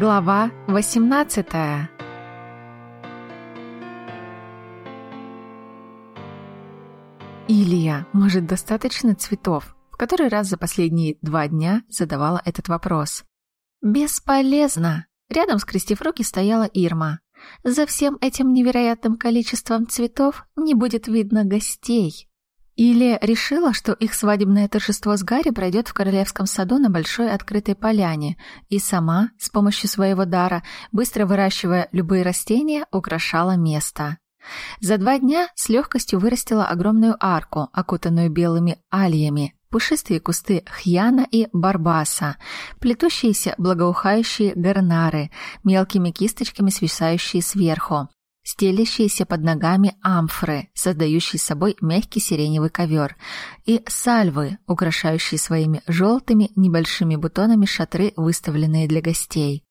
Глава 18 Илья, может, достаточно цветов? В который раз за последние два дня задавала этот вопрос. Бесполезно. Рядом, скрестив руки, стояла Ирма. За всем этим невероятным количеством цветов не будет видно гостей. Или решила, что их свадебное торжество с Гарри пройдет в Королевском саду на большой открытой поляне, и сама, с помощью своего дара, быстро выращивая любые растения, украшала место. За два дня с легкостью вырастила огромную арку, окутанную белыми алиями, пушистые кусты хьяна и барбаса, плетущиеся благоухающие гарнары, мелкими кисточками свисающие сверху, стелящиеся под ногами амфры, создающие собой мягкий сиреневый ковер, и сальвы, украшающие своими желтыми небольшими бутонами шатры, выставленные для гостей.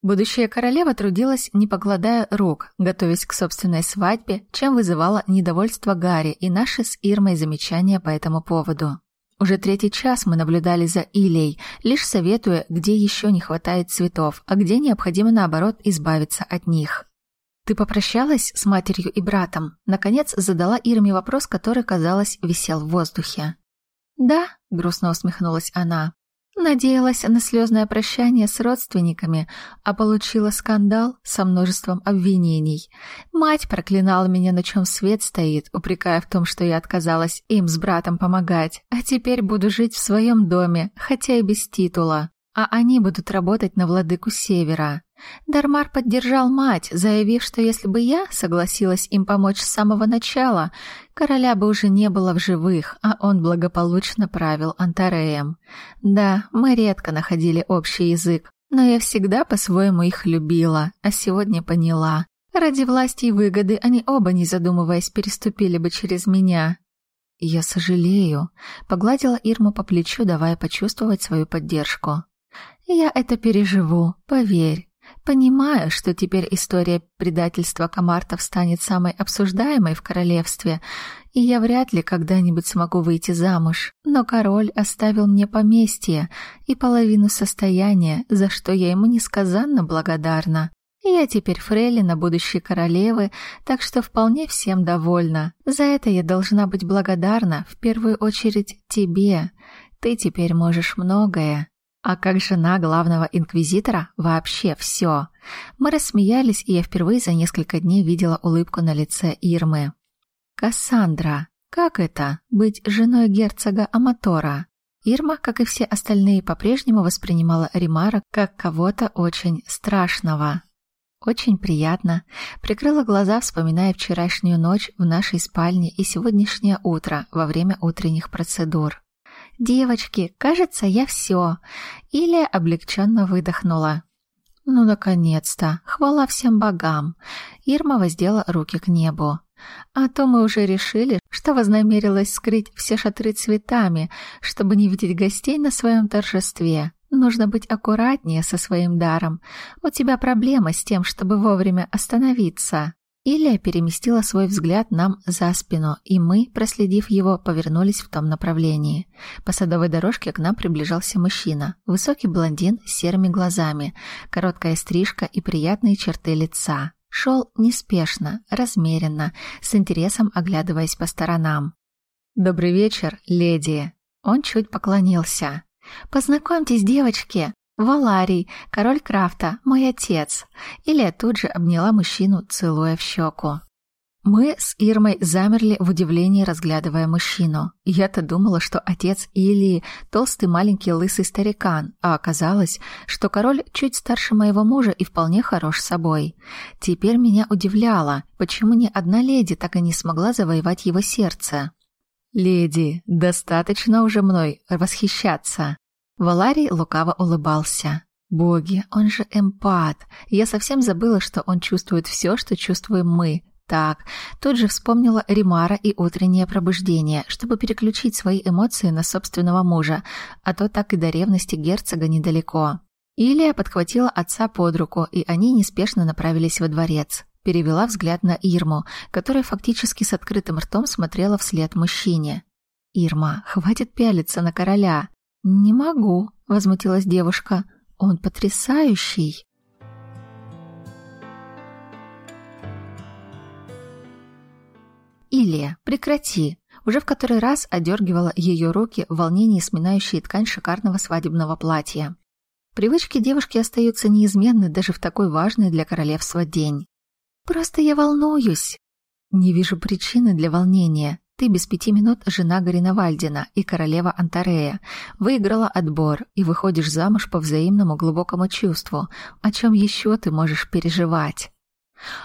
Будущая королева трудилась, не покладая рук, готовясь к собственной свадьбе, чем вызывала недовольство Гарри и наши с Ирмой замечания по этому поводу. Уже третий час мы наблюдали за Илей, лишь советуя, где еще не хватает цветов, а где необходимо, наоборот, избавиться от них. «Ты попрощалась с матерью и братом?» Наконец задала Ирме вопрос, который, казалось, висел в воздухе. «Да», — грустно усмехнулась она. «Надеялась на слезное прощание с родственниками, а получила скандал со множеством обвинений. Мать проклинала меня, на чем свет стоит, упрекая в том, что я отказалась им с братом помогать, а теперь буду жить в своем доме, хотя и без титула, а они будут работать на владыку Севера». Дармар поддержал мать, заявив, что если бы я согласилась им помочь с самого начала, короля бы уже не было в живых, а он благополучно правил Антареем. Да, мы редко находили общий язык, но я всегда по-своему их любила, а сегодня поняла. Ради власти и выгоды они оба, не задумываясь, переступили бы через меня. «Я сожалею», — погладила Ирму по плечу, давая почувствовать свою поддержку. «Я это переживу, поверь. Понимаю, что теперь история предательства комартов станет самой обсуждаемой в королевстве, и я вряд ли когда-нибудь смогу выйти замуж, но король оставил мне поместье и половину состояния, за что я ему несказанно благодарна. Я теперь фрейлина будущей королевы, так что вполне всем довольна. За это я должна быть благодарна в первую очередь тебе. Ты теперь можешь многое. А как жена главного инквизитора вообще все. Мы рассмеялись, и я впервые за несколько дней видела улыбку на лице Ирмы. «Кассандра, как это — быть женой герцога Аматора?» Ирма, как и все остальные, по-прежнему воспринимала Римара как кого-то очень страшного. Очень приятно. Прикрыла глаза, вспоминая вчерашнюю ночь в нашей спальне и сегодняшнее утро во время утренних процедур. «Девочки, кажется, я все». Или облегченно выдохнула. «Ну, наконец-то! Хвала всем богам!» Ирма воздела руки к небу. «А то мы уже решили, что вознамерилась скрыть все шатры цветами, чтобы не видеть гостей на своем торжестве. Нужно быть аккуратнее со своим даром. У тебя проблема с тем, чтобы вовремя остановиться». Илья переместила свой взгляд нам за спину, и мы, проследив его, повернулись в том направлении. По садовой дорожке к нам приближался мужчина. Высокий блондин с серыми глазами, короткая стрижка и приятные черты лица. Шел неспешно, размеренно, с интересом оглядываясь по сторонам. «Добрый вечер, леди!» Он чуть поклонился. «Познакомьтесь, девочки!» «Валарий, король крафта, мой отец». Илья тут же обняла мужчину, целуя в щеку. Мы с Ирмой замерли в удивлении, разглядывая мужчину. Я-то думала, что отец Илии – толстый маленький лысый старикан, а оказалось, что король чуть старше моего мужа и вполне хорош собой. Теперь меня удивляло, почему ни одна леди так и не смогла завоевать его сердце. «Леди, достаточно уже мной восхищаться», Валарий лукаво улыбался. Боги, он же эмпат. Я совсем забыла, что он чувствует все, что чувствуем мы. Так, тут же вспомнила Римара и утреннее пробуждение, чтобы переключить свои эмоции на собственного мужа, а то так и до ревности герцога недалеко. Илия подхватила отца под руку, и они неспешно направились во дворец. Перевела взгляд на Ирму, которая фактически с открытым ртом смотрела вслед мужчине. «Ирма, хватит пялиться на короля!» «Не могу», — возмутилась девушка. «Он потрясающий». «Илия, прекрати!» Уже в который раз одергивала ее руки в волнении, сминающие ткань шикарного свадебного платья. Привычки девушки остаются неизменны даже в такой важный для королевства день. «Просто я волнуюсь!» «Не вижу причины для волнения. Ты без пяти минут жена Гарина Вальдина и королева Антарея. Выиграла отбор и выходишь замуж по взаимному глубокому чувству. О чем еще ты можешь переживать?»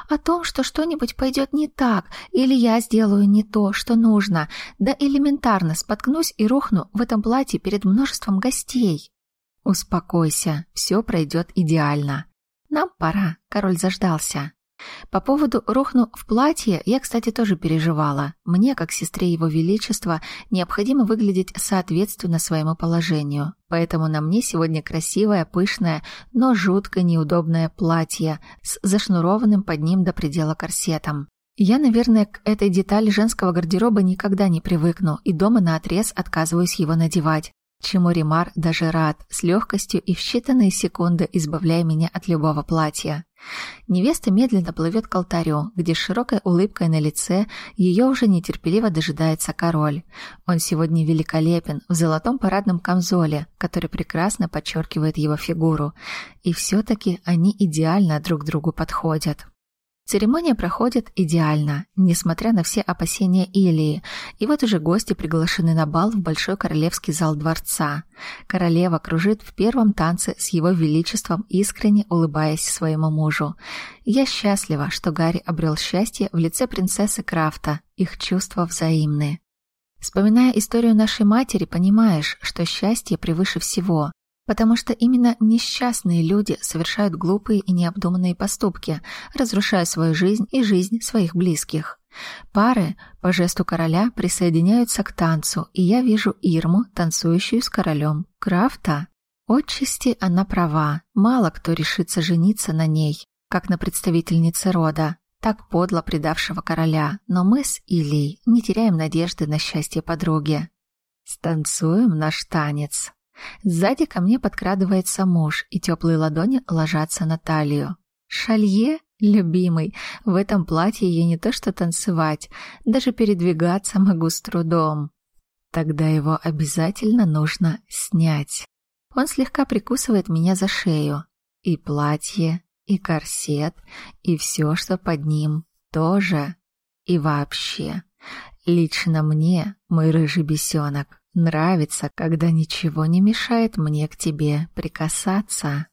О том, что что-нибудь пойдет не так, или я сделаю не то, что нужно, да элементарно споткнусь и рухну в этом платье перед множеством гостей. Успокойся, все пройдет идеально. Нам пора, король заждался. По поводу рухну в платье я, кстати, тоже переживала. Мне, как сестре его величества, необходимо выглядеть соответственно своему положению. Поэтому на мне сегодня красивое, пышное, но жутко неудобное платье с зашнурованным под ним до предела корсетом. Я, наверное, к этой детали женского гардероба никогда не привыкну и дома наотрез отказываюсь его надевать чему Римар даже рад, с легкостью и в считанные секунды избавляя меня от любого платья. Невеста медленно плывет к алтарю, где с широкой улыбкой на лице ее уже нетерпеливо дожидается король. Он сегодня великолепен в золотом парадном камзоле, который прекрасно подчеркивает его фигуру. И все-таки они идеально друг другу подходят. Церемония проходит идеально, несмотря на все опасения Илии, и вот уже гости приглашены на бал в Большой Королевский зал дворца. Королева кружит в первом танце с его величеством, искренне улыбаясь своему мужу. Я счастлива, что Гарри обрел счастье в лице принцессы Крафта, их чувства взаимны. Вспоминая историю нашей матери, понимаешь, что счастье превыше всего. Потому что именно несчастные люди совершают глупые и необдуманные поступки, разрушая свою жизнь и жизнь своих близких. Пары по жесту короля присоединяются к танцу, и я вижу Ирму, танцующую с королем. Крафта. Отчасти она права. Мало кто решится жениться на ней, как на представительнице рода, так подло предавшего короля. Но мы с Илей не теряем надежды на счастье подруги. Станцуем наш танец. Сзади ко мне подкрадывается муж, и теплые ладони ложатся на талию. Шалье, любимый, в этом платье я не то что танцевать, даже передвигаться могу с трудом. Тогда его обязательно нужно снять. Он слегка прикусывает меня за шею. И платье, и корсет, и все, что под ним, тоже. И вообще, лично мне, мой рыжий бесенок, Нравится, когда ничего не мешает мне к тебе прикасаться.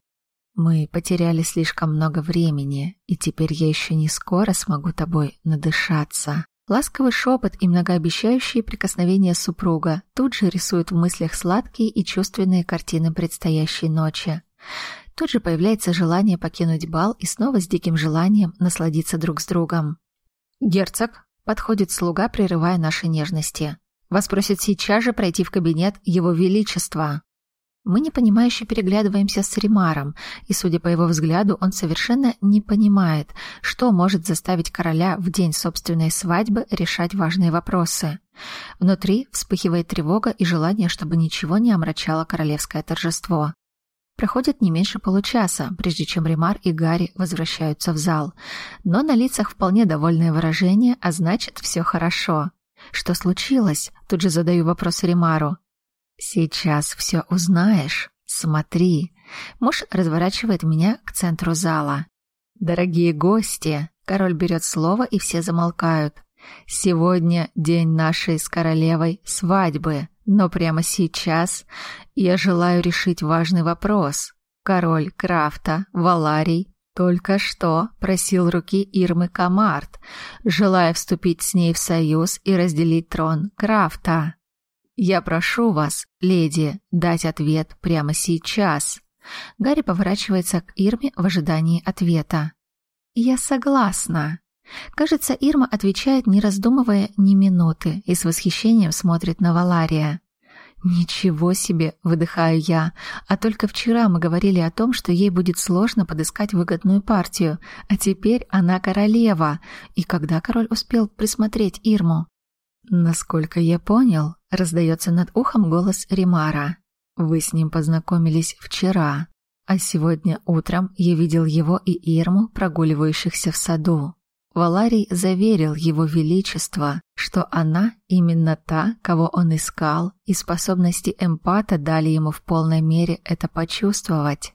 Мы потеряли слишком много времени, и теперь я еще не скоро смогу тобой надышаться. Ласковый шепот и многообещающие прикосновения супруга тут же рисуют в мыслях сладкие и чувственные картины предстоящей ночи. Тут же появляется желание покинуть бал и снова с диким желанием насладиться друг с другом. «Герцог!» — подходит слуга, прерывая наши нежности. Вас просят сейчас же пройти в кабинет Его Величества. Мы непонимающе переглядываемся с Римаром, и, судя по его взгляду, он совершенно не понимает, что может заставить короля в день собственной свадьбы решать важные вопросы. Внутри вспыхивает тревога и желание, чтобы ничего не омрачало королевское торжество. Проходит не меньше получаса, прежде чем Римар и Гарри возвращаются в зал. Но на лицах вполне довольное выражение, а значит, все хорошо. Что случилось? Тут же задаю вопрос Римару. Сейчас все узнаешь. Смотри. Муж разворачивает меня к центру зала. Дорогие гости, король берет слово, и все замолкают. Сегодня день нашей с королевой свадьбы, но прямо сейчас я желаю решить важный вопрос. Король Крафта, Валарий, только что просил руки Ирмы Камарт, желая вступить с ней в союз и разделить трон Крафта. Я прошу вас, леди, дать ответ прямо сейчас. Гарри поворачивается к Ирме в ожидании ответа. Я согласна. Кажется, Ирма отвечает, не раздумывая ни минуты, и с восхищением смотрит на Валария. «Ничего себе!» — выдыхаю я. А только вчера мы говорили о том, что ей будет сложно подыскать выгодную партию, а теперь она королева. И когда король успел присмотреть Ирму? «Насколько я понял», — раздается над ухом голос Римара. «Вы с ним познакомились вчера, а сегодня утром я видел его и Ирму, прогуливающихся в саду. Валарий заверил его величество, что она именно та, кого он искал, и способности эмпата дали ему в полной мере это почувствовать.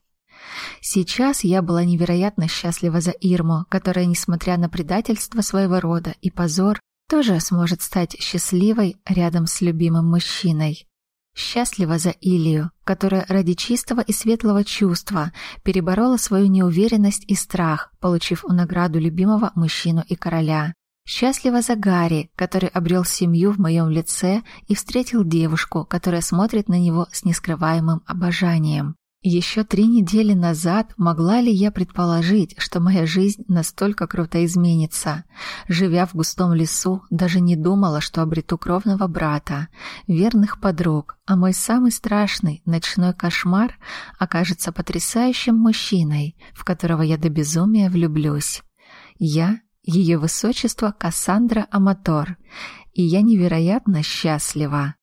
Сейчас я была невероятно счастлива за Ирму, которая, несмотря на предательство своего рода и позор, тоже сможет стать счастливой рядом с любимым мужчиной. Счастлива за Илью, которая ради чистого и светлого чувства переборола свою неуверенность и страх, получив у награду любимого мужчину и короля. Счастлива за Гарри, который обрел семью в моем лице и встретил девушку, которая смотрит на него с нескрываемым обожанием. Еще три недели назад могла ли я предположить, что моя жизнь настолько круто изменится? Живя в густом лесу, даже не думала, что обрету кровного брата, верных подруг, а мой самый страшный ночной кошмар окажется потрясающим мужчиной, в которого я до безумия влюблюсь. Я — ее высочество Кассандра Аматор, и я невероятно счастлива.